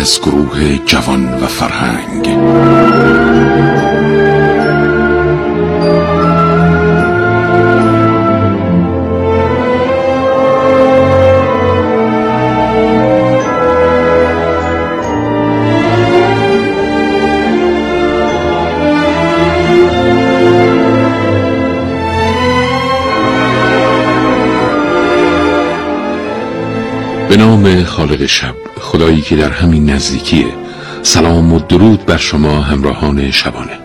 از گروه جوان و فرهنگ به نام خالق شب. خدایی که در همین نزدیکیه. سلام و درود بر شما همراهان شبانه.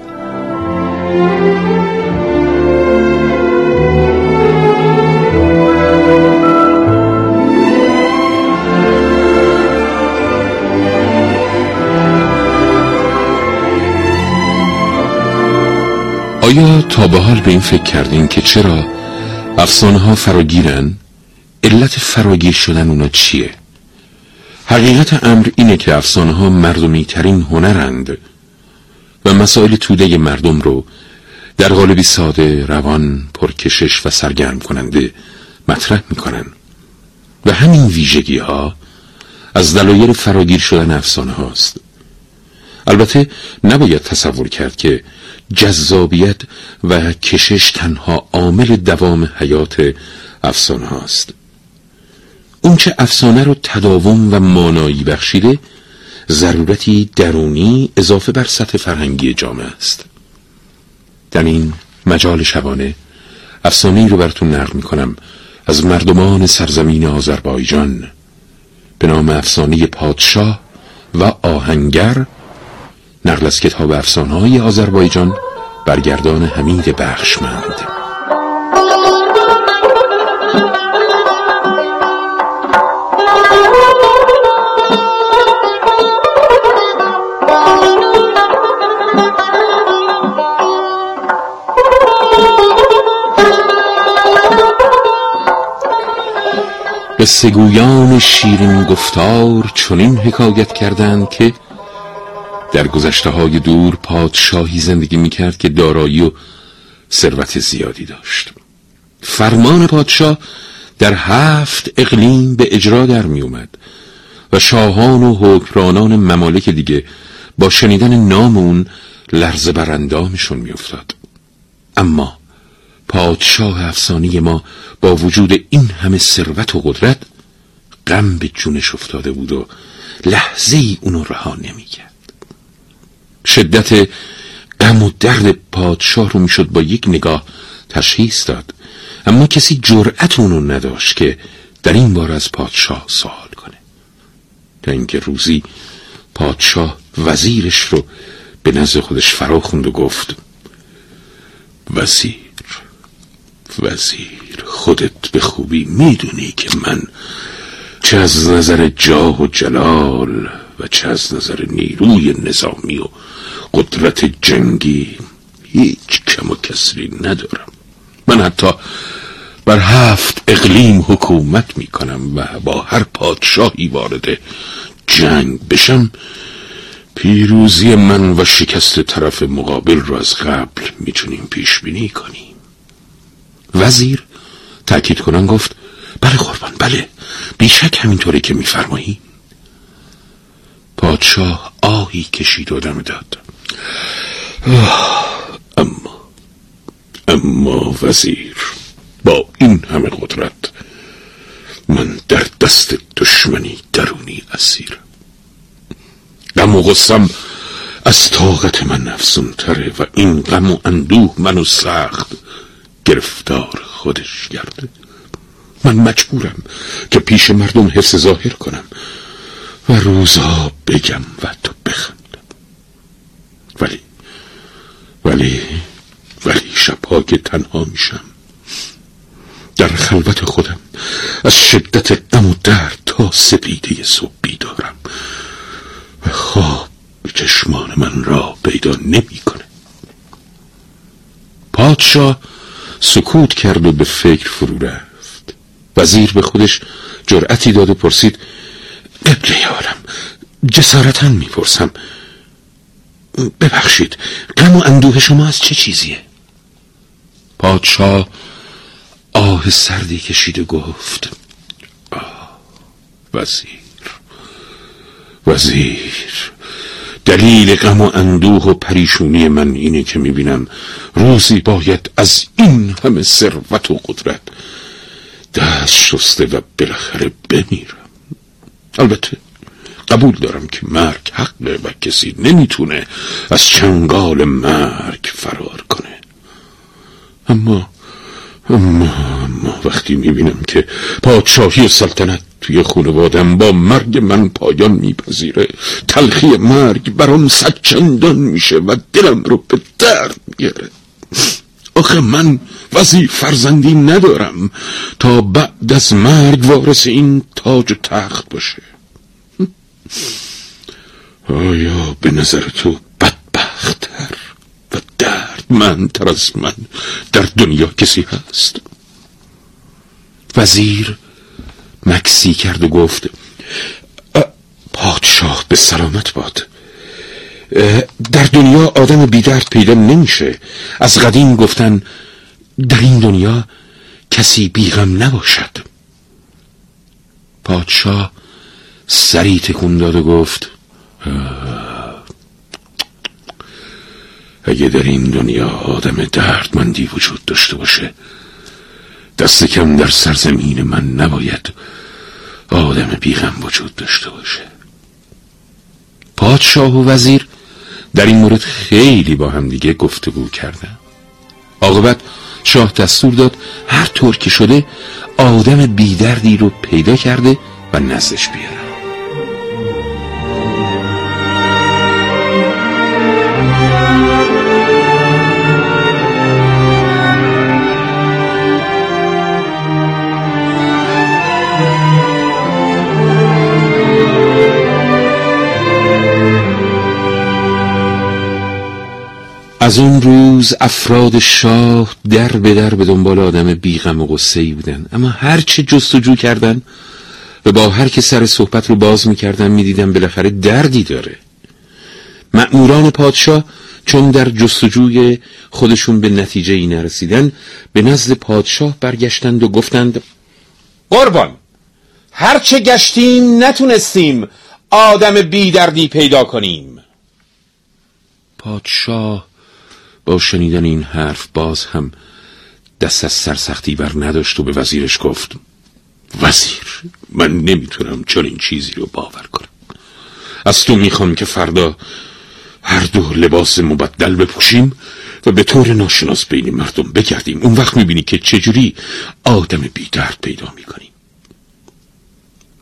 آیا تا به حال به این فکر کردین که چرا افسانه ها فراگیرن؟ علت فراگیر شدن اونا چیه؟ حقیقت امر اینه که افسانه ها مردمی ترین هنرند و مسائل توده مردم رو در قالبی ساده، روان، پرکشش و سرگرم کننده مطرح می‌کنن. و همین ویژگی ها از دلایل فراگیر شدن افسانه هاست البته نباید تصور کرد که جذابیت و کشش تنها عامل دوام حیات افسانه هاست اونچه افسانه رو تداوم و مانایی بخشیده ضرورتی درونی اضافه بر سطح فرهنگی جامعه است. در این مجال شبانه افسانه رو براتون نقل می‌کنم از مردمان سرزمین آذربایجان. به نام افسانه پادشاه و آهنگر نقل از کتاب افسانه های آذربایجان برگردان حمید بخشمند. قصهگویان شیرین گفتار چنین حکایت کردند که در گذشته های دور پادشاهی زندگی می‌کرد که دارایی و ثروت زیادی داشت. فرمان پادشاه در هفت اقلیم به اجرا در می اومد و شاهان و حکرانان ممالک دیگه با شنیدن نام اون لرز براندامشون میافتاد. اما پادشاه افسانی ما با وجود این همه ثروت و قدرت غم به جونش افتاده بود و لحظه ای اونو رها نمی‌کرد. شدت غم و درد پادشاه رو می‌شد با یک نگاه تشخیص داد. اما کسی جرأت اونو نداشت که در این بار از پادشاه سوال کنه. تا اینکه روزی پادشاه وزیرش رو به نزد خودش فرا خوند و گفت وزیر. وزیر خودت به خوبی می‌دونی که من چه از نظر جاه و جلال و چه از نظر نیروی نظامی و قدرت جنگی هیچ کم و کسری ندارم. من حتی بر هفت اقلیم حکومت می‌کنم و با هر پادشاهی وارد جنگ بشم پیروزی من و شکست طرف مقابل را از قبل می‌تونیم پیش بینی کنیم. وزیر تأکید کنن گفت بله قربان بله بیشک همینطوری که میفرمایی. پادشاه آهی کشید و دم داد. اما اما وزیر با این همه قدرت من در دست دشمنی درونی اسیر. غم و غصم از طاقت من تره و این غم و اندوه منو سخت. گرفتار خودش کرده من مجبورم که پیش مردم حس ظاهر کنم و روزا بگم و تو بخندم. ولی ولی ولی شبها که تنها میشم. در خلوت خودم از شدت غم و درد تا سپیده صبح بیدارم. و خواب چشمان من را پیدا نمی‌کنه. پادشاه سکوت کرد و به فکر فرو رفت. وزیر به خودش جرأتی داد و پرسید قبله عالم جسارتا می‌پرسم ببخشید غم و اندوه شما از چه چیزیه؟ پادشاه آه سردی کشید و گفت آه وزیر وزیر دلیل غم و اندوه و پریشونی من اینه که می‌بینم روزی باید از این همه ثروت و قدرت دست شسته و بالاخره بمیرم. البته قبول دارم که مرگ حقه و کسی نمی‌تونه از چنگال مرگ فرار کنه. اما اما اما وقتی می‌بینم که پادشاهی سلطنت توی خانوادم با مرگ من پایان میپذیره. تلخی مرگ برام صد چندان میشه و دلم رو به درد میاره آخه من وزی فرزندی ندارم تا بعد از مرگ وارث این تاج و تخت باشه. آیا به نظر تو بدبختتر و دردمندتر از من در دنیا کسی هست؟ وزیر مکسی کرد و گفت پادشاه به سلامت باد. در دنیا آدم بیدرد پیدا نمیشه. از قدیم گفتن در این دنیا کسی بیغم نباشد. پادشاه سری تکون داد و گفت اگه در این دنیا آدم دردمندی وجود داشته باشه دست کم در سرزمین من نباید آدم بیغم وجود داشته باشه. پادشاه و وزیر در این مورد خیلی با هم دیگه گفتگو کردن. عاقبت شاه دستور داد هر طور که شده آدم بیدردی رو پیدا کرده و نزدش بیاره از اون روز افراد شاه در به در به دنبال آدم بیغم و غصه بودن. اما هر چه جستجو کردن و با هر که سر صحبت رو باز می‌کردن می‌دیدن بالاخره دردی داره. مأموران پادشاه چون در جستجوی خودشون به نتیجه ای نرسیدن به نزد پادشاه برگشتند و گفتند قربان هرچه گشتیم نتونستیم آدم بیدردی پیدا کنیم. پادشاه با شنیدن این حرف باز هم دست از سرسختی بر نداشت و به وزیرش گفت وزیر من نمی‌تونم چون این چیزی رو باور کنم. از تو می‌خوام که فردا هر دو لباس مبدل بپوشیم و به طور ناشناس بین مردم بگردیم. اون وقت می‌بینی که چجوری آدم بیدرد پیدا می‌کنیم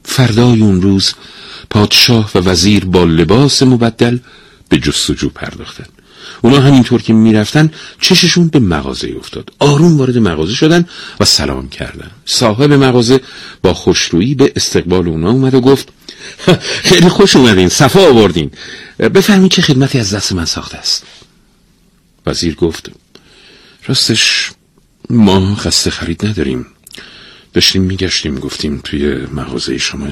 فردای اون روز پادشاه و وزیر با لباس مبدل به جستجو پرداختند اونا همینطور که می‌رفتن چششون به مغازه افتاد. آروم وارد مغازه شدن و سلام کردن. صاحب مغازه با خوشرویی به استقبال اونا اومد و گفت خیلی خوش اومدین صفا آوردین. بفهمید چه خدمتی از دست من ساخته است. وزیر گفت راستش ما قصد خرید نداریم. داشتیم میگشتیم گفتیم توی مغازه شما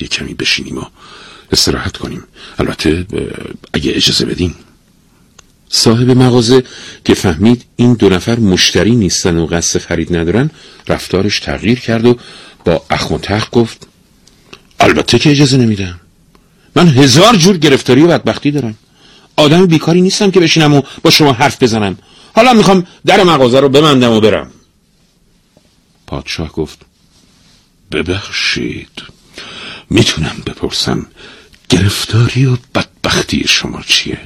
یه کمی بشینیم و استراحت کنیم. البته اگه اجازه بدین. صاحب مغازه که فهمید این دو نفر مشتری نیستن و قصد خرید ندارن رفتارش تغییر کرد و با اخ و تخ گفت البته که اجازه نمیدم. من هزار جور گرفتاری و بدبختی دارم. آدم بیکاری نیستم که بشینم و با شما حرف بزنم. حالا می‌خوام در مغازه رو بمندم و برم. پادشاه گفت ببخشید. می‌تونم بپرسم گرفتاری و بدبختی شما چیه؟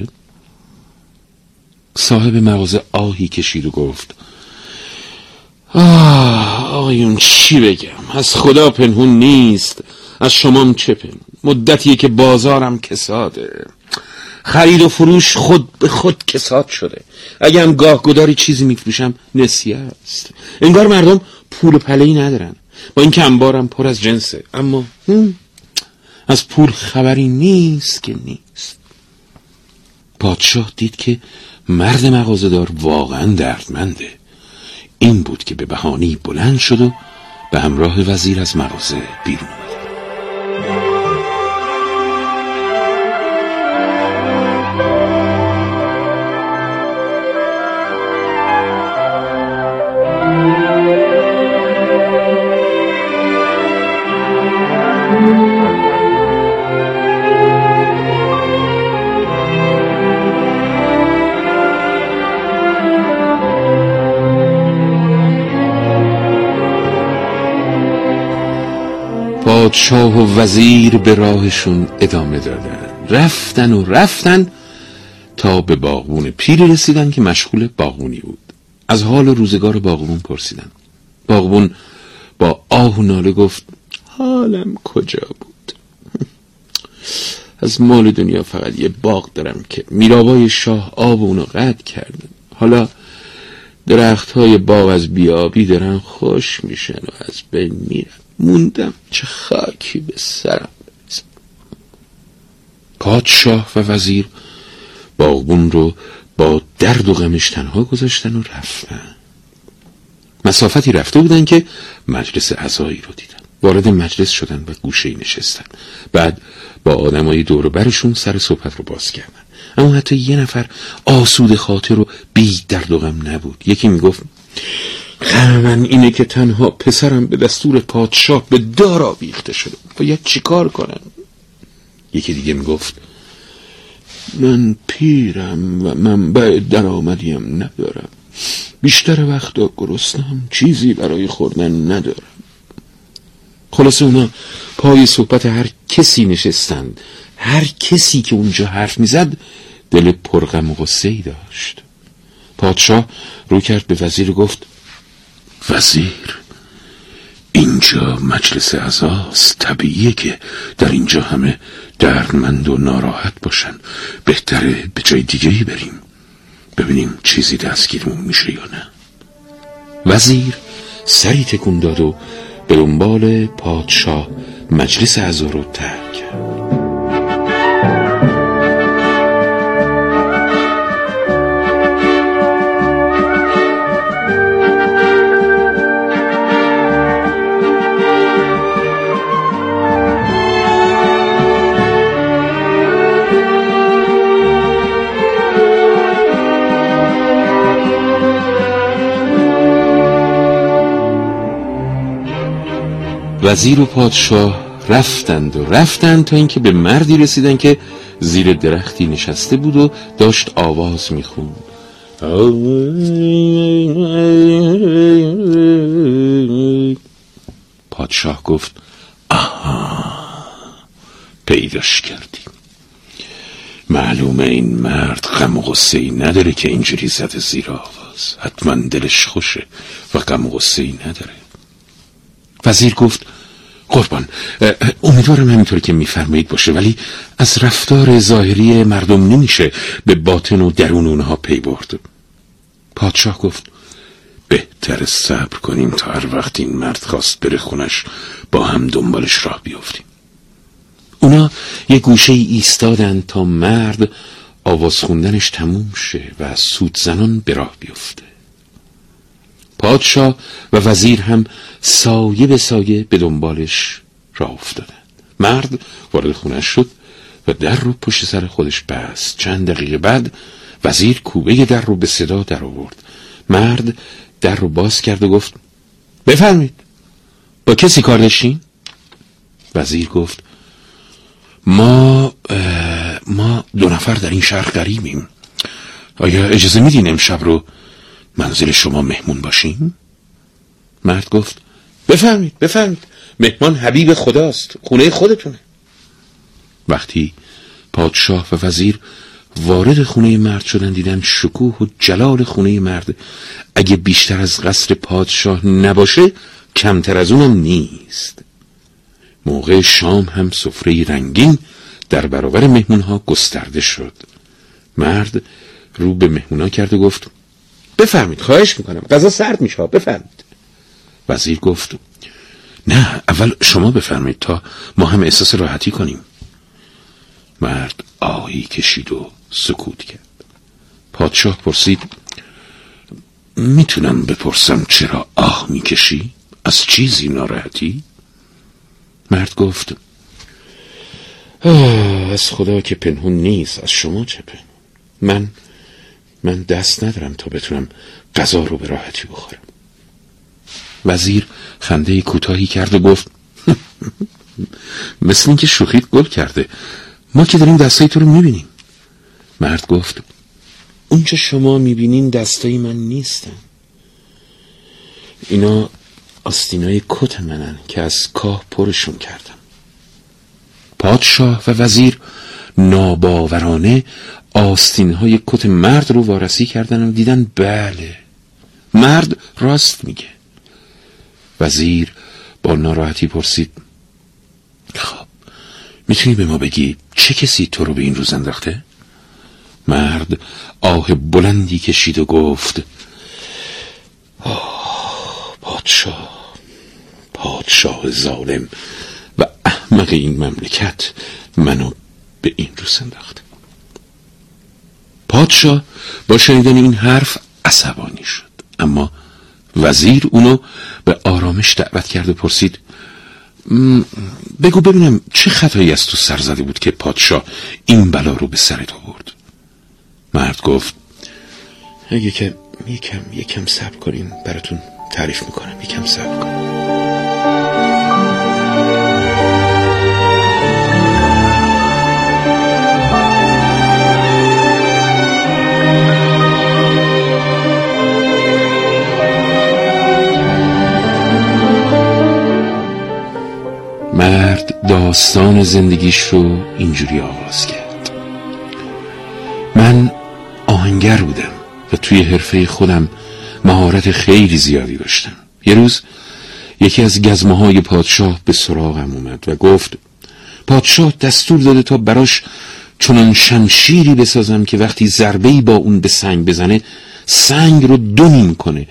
صاحب مغازه آهی کشید و گفت. آه آقایون چی بگم؟ از خدا پنهون نیست از شمام چه پنهون؟ مدتیه که بازارم کساده. خرید و فروش خود به خود کساد شده. اگه هم گاه گداری چیزی میفروشم نسیه است. انگار مردم پول و پلهی ندارن. با اینکه انبارم پر از جنسه. اما از پول خبری نیست که نیست. پادشاه دید که مرد مغازدار واقعا دردمنده. این بود که به بهانی بلند شد و به همراه وزیر از مغازه بیرون پادشاه و وزیر به راهشون ادامه دادن. رفتن و رفتن تا به باغبون پیری رسیدن که مشغول باغبونی بود. از حال روزگار باغبون پرسیدن. باغبون با آه و ناله گفت حالم کجا بود؟ از مال دنیا فقط یه باغ دارم که میرابای شاه آب اونو قطع کردن حالا درخت های باغ از بیابی دارن خوش میشن و از بین میرن. موندم چه خاکی به سرم بریزم پادشاه و وزیر باغبون رو با درد و غمش تنها گذاشتن و رفتن. مسافتی رفته بودن که مجلس عزایی رو دیدن. وارد مجلس شدن و گوشه نشستن. بعد با آدمای دور برشون سر صحبت رو باز کردن. اما حتی یه نفر آسود خاطر رو بی درد و غم نبود. یکی می‌گفت غم من اینه که تنها پسرم به دستور پادشاه به دار آویخته شده. باید چیکار کنم؟ یکی دیگه می‌گفت من پیرم و منبع درآمدیم ندارم. بیشتر وقتا گرسنم چیزی برای خوردن ندارم. خلاصه اونا پای صحبت هر کسی نشستند. هر کسی که اونجا حرف می‌زد دل پرغم و غصه ای داشت. پادشاه رو کرد به وزیر گفت وزیر. اینجا مجلس عزاست طبیعیه که در اینجا همه دردمند و ناراحت باشن. بهتره به جای دیگه بریم. ببینیم چیزی دستگیرمون میشه یا نه. وزیر سری تکون داد و به دنبال پادشاه مجلس عزا رو ترک کرد. وزیر و پادشاه رفتند و رفتند تا اینکه به مردی رسیدن که زیر درختی نشسته بود و داشت آواز می‌خوند. پادشاه گفت آها پیداش کردیم معلومه این مرد غم و غصه ای نداره که اینجوری زده زیر آواز. حتما دلش خوشه و غم و غصه ای نداره. وزیر گفت قربان. امیدوارم همینطور که میفرمایید باشه ولی از رفتار ظاهری مردم نمیشه به باطن و درون اونها پی برد. پادشاه گفت بهتر صبر کنیم تا هر وقت این مرد خواست بره خونش با هم دنبالش راه بیفتیم اونا یه گوشه ایستادن تا مرد آواز خوندنش تموم شه و سود زنان به راه بیفته. پادشاه و وزیر هم سایه به سایه به دنبالش راه افتادن مرد وارد خونش شد و در رو پشت سر خودش بست چند دقیقه بعد وزیر کوبه در رو به صدا در آورد مرد در رو باز کرد و گفت بفرمید با کسی کار داشتین؟ وزیر گفت ما ما دو نفر در این شهر غریبیم آیا اجازه میدین امشب رو منزل شما مهمون باشیم؟ مرد گفت بفرمید بفرمید مهمان حبیب خداست خونه خودتونه. وقتی پادشاه و وزیر وارد خونه مرد شدن دیدن شکوه و جلال خونه مرد اگه بیشتر از قصر پادشاه نباشه کمتر از اونم نیست. موقع شام هم سفره رنگین در برابر مهمون ها گسترده شد. مرد رو به مهمونا کرد و گفت بفرمید خواهش می‌کنم غذا سرد میشه بفرمید وزیر گفت نه اول شما بفرمایید تا ما هم احساس راحتی کنیم مرد آهی کشید و سکوت کرد پادشاه پرسید می‌تونم بپرسم چرا آه می‌کشی؟ از چیزی ناراحتی؟ مرد گفت از خدا که پنهون نیست از شما چه پنهون من من دست ندارم تا بتونم غذا رو به راحتی بخورم وزیر خنده کوتاهی کرد و گفت مثل اینکه شوخیت گل کرده. ما که داریم دستای تو رو می‌بینیم. مرد گفت اونچه شما می‌بینین دستای من نیستن. اینا آستینای کت منن که از کاه پرشون کردم. پادشاه و وزیر ناباورانه آستین های کت مرد رو وارسی کردن و دیدن بله. مرد راست میگه. وزیر با ناراحتی پرسید خب می‌تونی به ما بگی چه کسی تو رو به این روز انداخته؟ مرد آه بلندی کشید و گفت پادشاه پادشاه ظالم و احمق این مملکت منو به این روز انداخته پادشاه با شنیدن این حرف عصبانی شد اما وزیر اونو به آرامش دعوت کرد و پرسید بگو ببینم چه خطایی از تو سر زده بود که پادشاه این بلا رو به سرت آورد؟ مرد گفت اگه که یکم یکم صبر کنین براتون تعریف می‌کنم یکم صبر کنین. مرد داستان زندگیش رو اینجوری آغاز کرد. من آهنگر بودم و توی حرفه خودم مهارت خیلی زیادی داشتم. یه روز یکی از گزمه های پادشاه به سراغم اومد و گفت پادشاه دستور داده تا براش چنان شمشیری بسازم که وقتی ضربه با اون به سنگ بزنه سنگ رو دو کنه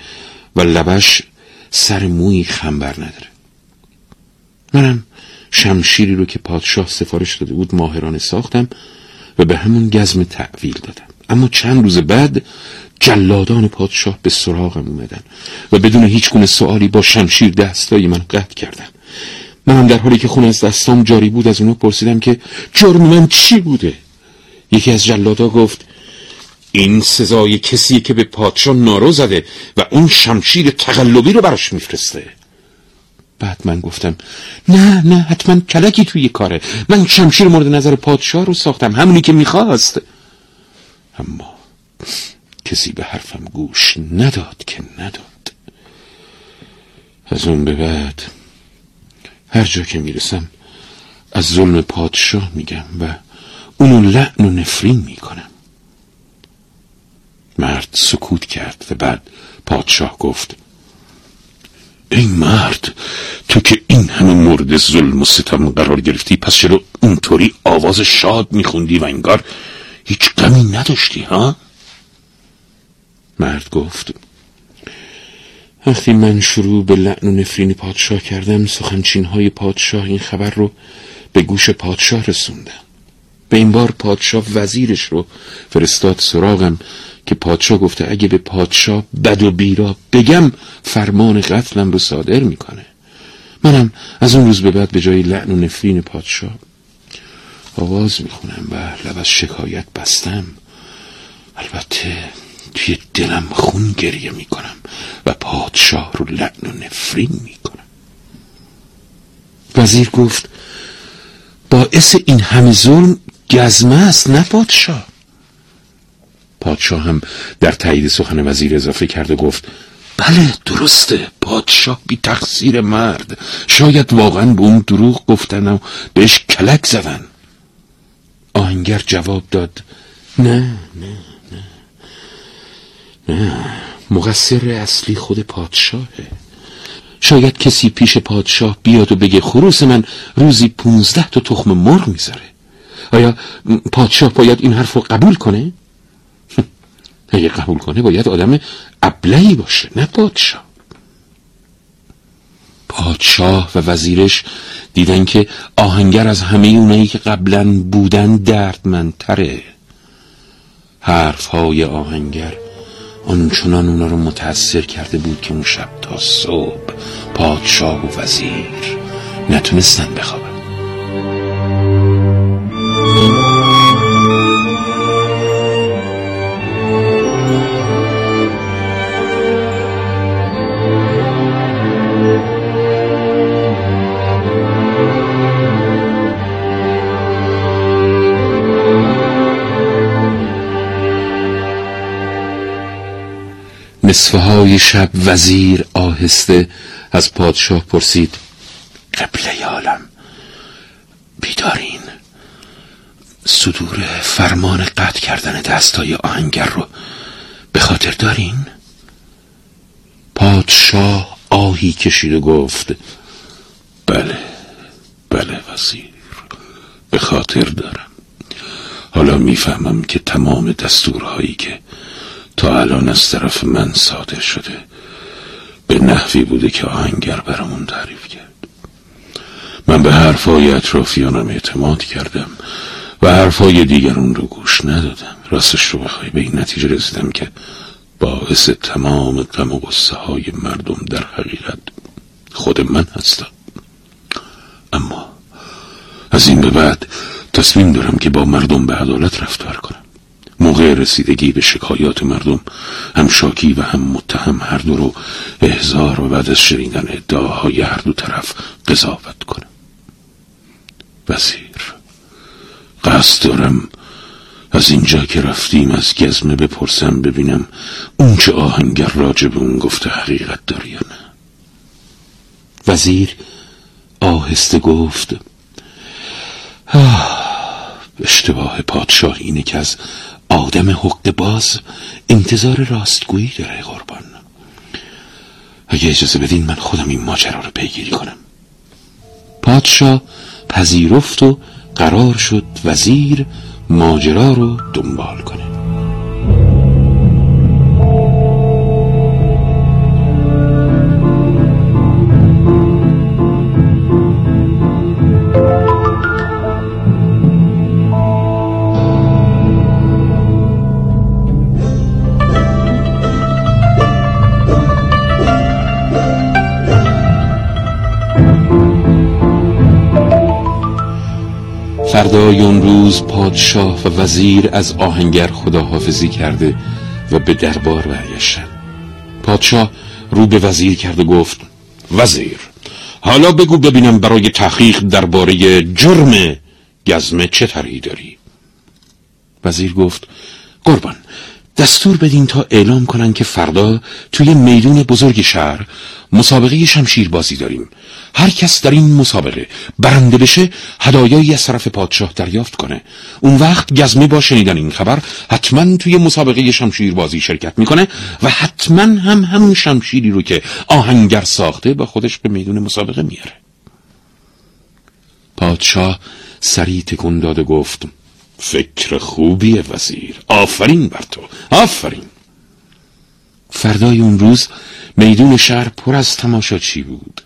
و لبش سر موی خنبر نداره. منم شمشیری رو که پادشاه سفارش داده بود ماهرانه ساختم و به همون گزم تعویل دادم. اما چند روز بعد جلادان پادشاه به سراغم اومدن و بدون هیچ گونه سوالی با شمشیر دستای من قطع کردن. منم در حالی که خون از دستام جاری بود از اونو پرسیدم که جرم من چی بوده؟ یکی از جلادا گفت این سزای کسی که به پادشاه نارو زده و اون شمشیر تقلبی رو براش میفرسته. بعد من گفتم نه نه حتما کلکی توی کاره. من شمشیر مورد نظر پادشاه رو ساختم همونی که می‌خواست. اما کسی به حرفم گوش نداد که نداد. از اون به بعد هر جا که می‌رسم از ظلم پادشاه میگم و اونو لعن و نفرین می‌کنم. مرد سکوت کرد و بعد پادشاه گفت ای مرد تو که این همه مورد ظلم و ستم قرار گرفتی پس چرا اونطوری آواز شاد میخوندی و انگار هیچ غمی نداشتی ها؟ مرد گفت وقتی من شروع به لعن و نفرین پادشاه کردم سخنچین های پادشاه این خبر رو به گوش پادشاه رسوندم. به این بار پادشاه وزیرش رو فرستاد سراغم که پادشاه گفته اگه به پادشاه بد و بیرا بگم فرمان قتلم رو صادر می‌کنه. منم از اون روز به بعد به جای لعن و نفرین پادشاه آواز می‌خونم و لب از شکایت بستم. البته توی دلم خون گریه می‌کنم و پادشاه رو لعن و نفرین می‌کنم. وزیر گفت باعث این همه ظلم گزمه است نه پادشاه. پادشاه هم در تایید سخن وزیر اضافه کرد و گفت بله درسته پادشاه بی تقصیر مرد. شاید واقعا به اون دروغ گفتن و بهش کلک زدن. آهنگر جواب داد نه نه نه نه. مقصر اصلی خود پادشاهه. شاید کسی پیش پادشاه بیاد و بگه خروس من روزی پونزده تا تخم مرغ می‌ذاره. آیا پادشاه باید این حرف رو قبول کنه؟ اگه قبول کنه باید آدم ابلهی باشه نه پادشاه. پادشاه و وزیرش دیدن که آهنگر از همه اونایی که قبلا بودن دردمندتره. حرفهای آهنگر آنچنان اونا رو متأثر کرده بود که اون شب تا صبح پادشاه و وزیر نتونستن بخوابن. نصفهای شب وزیر آهسته از پادشاه پرسید قبله عالم بیدارین صدور فرمان قطع کردن دستای آهنگر رو به خاطر دارین؟ پادشاه آهی کشید و گفت بله بله وزیر به خاطر دارم حالا می‌فهمم که تمام دستورهایی که تا الان از طرف من صادر شده به نحوی بوده که آهنگر برامون تعریف کرد. من به حرفای اطرافیانم اعتماد کردم و حرفای دیگرون رو گوش ندادم. راستش رو بخوای به این نتیجه رسیدم که باعث تمام غم و های مردم در حقیقت خود من هستم. اما از این به بعد تصمیم دارم که با مردم به عدالت رفتار کنم. موقع رسیدگی به شکایات مردم هم شاکی و هم متهم هر دو رو احزار و بعد از شنیدن ادعاهای هر دو طرف قضاوت کنم وزیر قصد دارم از اینجا که رفتیم از گزمه بپرسم ببینم اون چه آهنگر راجع به اون گفته حقیقت داره یا نه. وزیر آهسته گفت اشتباه پادشاه اینه که از آدم حق باز انتظار راستگویی داره قربان. اگه اجازه بدین من خودم این ماجرا رو پیگیری کنم. پادشاه پذیرفت و قرار شد وزیر ماجرا رو دنبال فردای اون روز پادشاه و وزیر از آهنگر خداحافظی کرده و به دربار برگشتن. پادشاه رو به وزیر کرد و گفت وزیر حالا بگو ببینم برای تحقیق درباره جرم گزمه چه طرحی داری. وزیر گفت قربان دستور بدین تا اعلام کنن که فردا توی میدون بزرگ شهر مسابقه شمشیر بازی داریم. هر کس در این مسابقه برنده بشه هدایایی از طرف پادشاه دریافت کنه. اون وقت گزمه با شنیدن این خبر حتما توی مسابقه شمشیر بازی شرکت می‌کنه و حتما هم همون شمشیری رو که آهنگر ساخته با خودش به میدون مسابقه میاره پادشاه سریع تکون داد و گفت فکر خوبیه وزیر. آفرین بر تو. آفرین. فردای اون روز میدون شهر پر از تماشاچی بود؟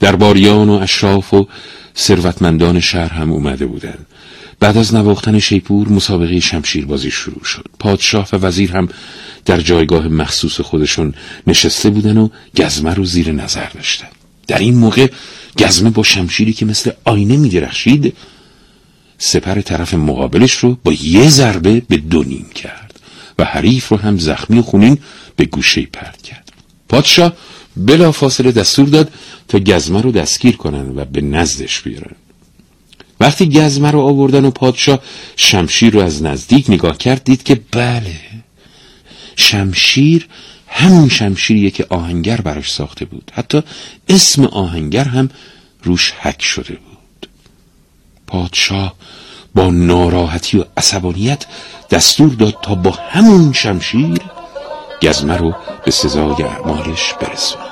درباریان و اشراف و ثروتمندان شهر هم اومده بودند بعد از نواختن شیپور مسابقه شمشیر بازی شروع شد. پادشاه و وزیر هم در جایگاه مخصوص خودشون نشسته بودن و گزمه رو زیر نظر داشتن. در این موقع گزمه با شمشیری که مثل آینه می درخشید سپر طرف مقابلش رو با یه ضربه به دو نیم کرد و حریف رو هم زخمی و خونین به گوشه پرد کرد. پادشاه بلا فاصله دستور داد تا گزمه رو دستگیر کنن و به نزدش بیارن. وقتی گزمه رو آوردن و پادشاه شمشیر رو از نزدیک نگاه کرد دید که بله شمشیر همون شمشیریه که آهنگر براش ساخته بود. حتی اسم آهنگر هم روش حک شده بود. پادشاه با ناراحتی و عصبانیت دستور داد تا با همون شمشیر گزمه رو به سزای اعمالش برسونه.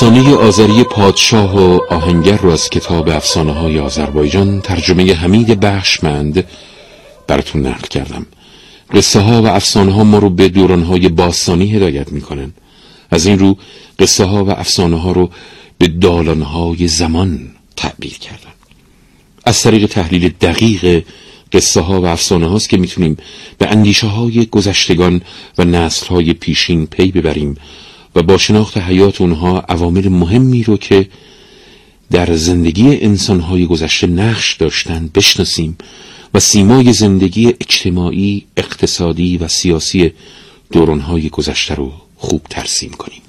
افسانه آذری پادشاه و آهنگر رو از کتاب افسانه های آذربایجان ترجمه حمید بخشمند براتون نقل کردم. قصه ها و افسانه ها ما رو به دوران های باستانی هدایت می‌کنن. از این رو قصه ها و افسانه ها رو به دالان های زمان تعبیر کردن. از طریق تحلیل دقیق قصه ها و افسانه هاست که می‌تونیم به اندیشه های گذشتگان و نسل های پیشین پی ببریم و با شناخت حیات اونها عوامل مهمی رو که در زندگی انسانهای گذشته نقش داشتن بشناسیم و سیمای زندگی اجتماعی، اقتصادی و سیاسی دورانهای گذشته رو خوب ترسیم کنیم.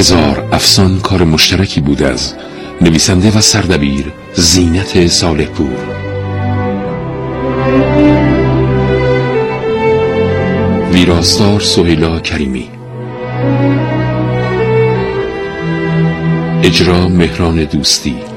هزار افسان کار مشترکی بود از نویسنده و سردبیر زینت صالح پور. ویراستار سهیلا کریمی. اجرا مهران دوستی.